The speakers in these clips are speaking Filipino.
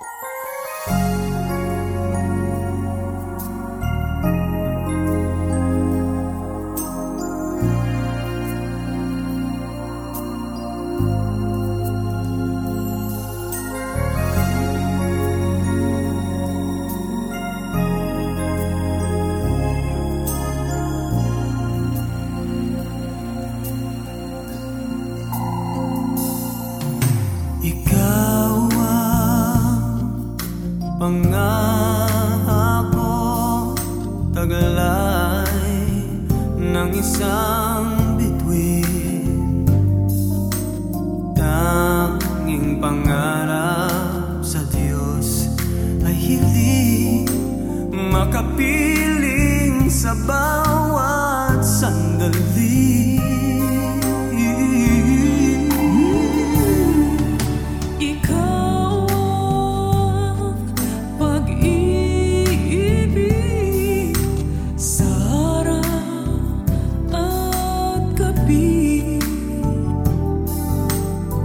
Ikaw pangako Tagalay ng isang bituin. Tanging pangarap sa Diyos ay hiling Makapiling sa bawat sandali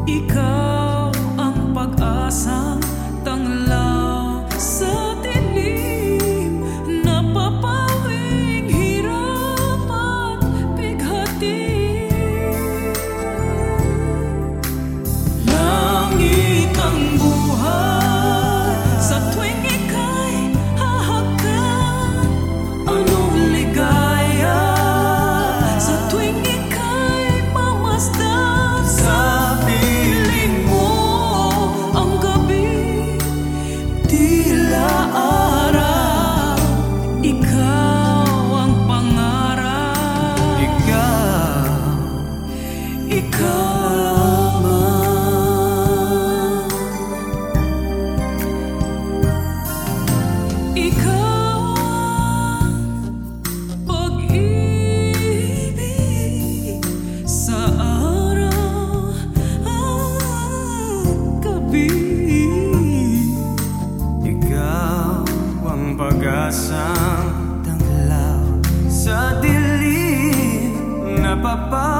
Ikaw ang pag-asang tanglaw sa dilim Napapawing hirap at bighati Langit ang buhay. apa